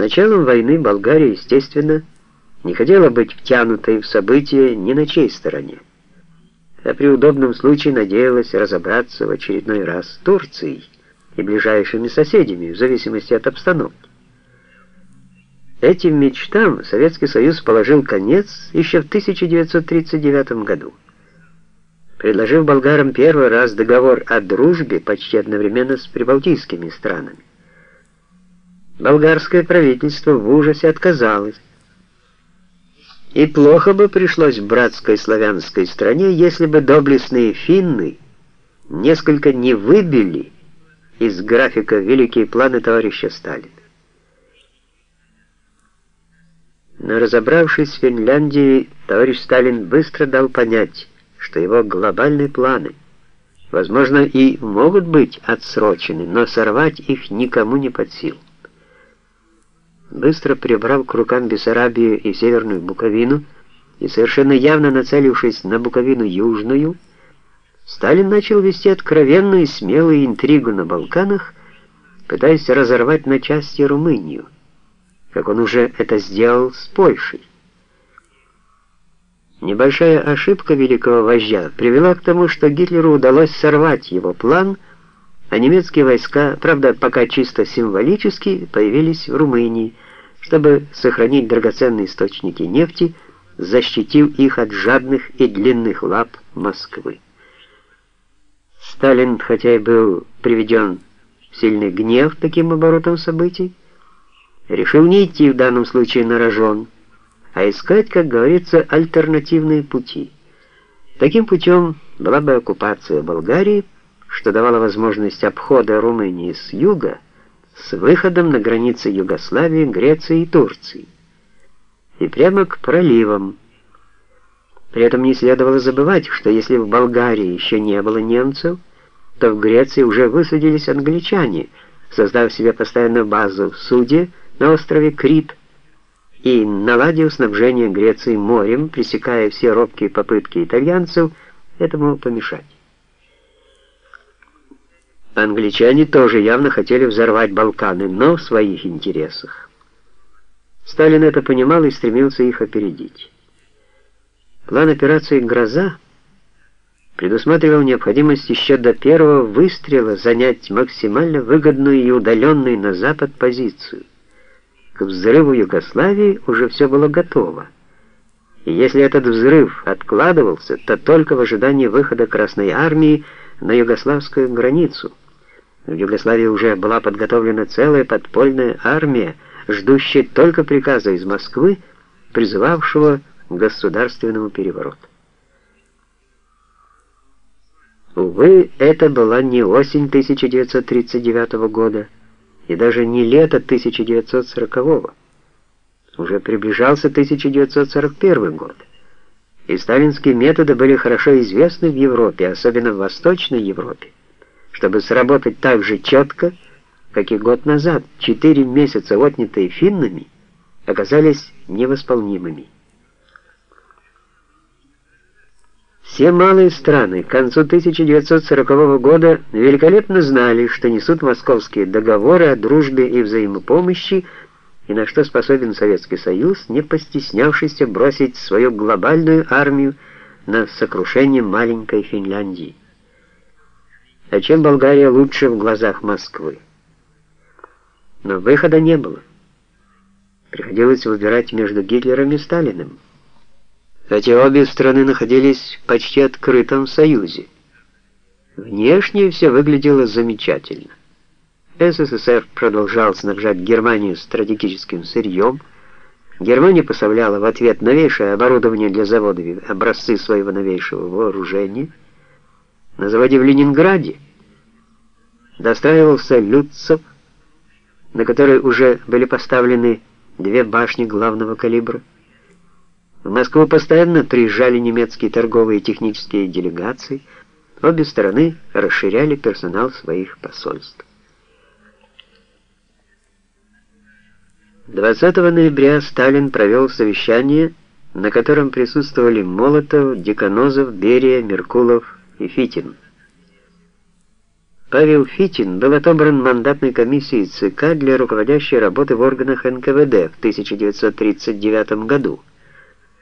началом войны Болгария, естественно, не хотела быть втянутой в события ни на чьей стороне, а при удобном случае надеялась разобраться в очередной раз с Турцией и ближайшими соседями, в зависимости от обстановки. Этим мечтам Советский Союз положил конец еще в 1939 году, предложив болгарам первый раз договор о дружбе почти одновременно с прибалтийскими странами. Болгарское правительство в ужасе отказалось. И плохо бы пришлось братской славянской стране, если бы доблестные финны несколько не выбили из графика великие планы товарища Сталина. Но разобравшись в Финляндии, товарищ Сталин быстро дал понять, что его глобальные планы, возможно, и могут быть отсрочены, но сорвать их никому не под силу быстро прибрал к рукам Бессарабию и Северную Буковину и совершенно явно нацелившись на Буковину Южную, Сталин начал вести откровенную и смелую интригу на Балканах, пытаясь разорвать на части Румынию, как он уже это сделал с Польшей. Небольшая ошибка великого вождя привела к тому, что Гитлеру удалось сорвать его план – а немецкие войска, правда, пока чисто символически, появились в Румынии, чтобы сохранить драгоценные источники нефти, защитив их от жадных и длинных лап Москвы. Сталин, хотя и был приведен в сильный гнев таким оборотом событий, решил не идти в данном случае на рожон, а искать, как говорится, альтернативные пути. Таким путем была бы оккупация Болгарии, что давало возможность обхода Румынии с юга с выходом на границы Югославии, Греции и Турции, и прямо к проливам. При этом не следовало забывать, что если в Болгарии еще не было немцев, то в Греции уже высадились англичане, создав себе постоянную базу в Суде на острове Крит и наладив снабжение Греции морем, пресекая все робкие попытки итальянцев этому помешать. Англичане тоже явно хотели взорвать Балканы, но в своих интересах. Сталин это понимал и стремился их опередить. План операции «Гроза» предусматривал необходимость еще до первого выстрела занять максимально выгодную и удаленную на запад позицию. К взрыву Югославии уже все было готово. И если этот взрыв откладывался, то только в ожидании выхода Красной Армии на югославскую границу. В Югославии уже была подготовлена целая подпольная армия, ждущая только приказа из Москвы, призывавшего к государственному перевороту. Увы, это была не осень 1939 года и даже не лето 1940 -го. Уже приближался 1941 год. И сталинские методы были хорошо известны в Европе, особенно в Восточной Европе. Чтобы сработать так же четко, как и год назад, четыре месяца, отнятые финнами, оказались невосполнимыми. Все малые страны к концу 1940 года великолепно знали, что несут московские договоры о дружбе и взаимопомощи, и на что способен Советский Союз, не постеснявшийся бросить свою глобальную армию на сокрушение маленькой Финляндии. А чем Болгария лучше в глазах Москвы? Но выхода не было. Приходилось выбирать между Гитлером и Сталиным. Хотя обе страны находились в почти открытом союзе. Внешне все выглядело замечательно. СССР продолжал снабжать Германию стратегическим сырьем. Германия поставляла в ответ новейшее оборудование для заводов и образцы своего новейшего вооружения. На заводе в Ленинграде достраивался Люцов, на который уже были поставлены две башни главного калибра. В Москву постоянно приезжали немецкие торговые и технические делегации. Обе стороны расширяли персонал своих посольств. 20 ноября Сталин провел совещание, на котором присутствовали Молотов, Деканозов, Берия, Меркулов и Фитин. Павел Фитин был отобран мандатной комиссией ЦК для руководящей работы в органах НКВД в 1939 году.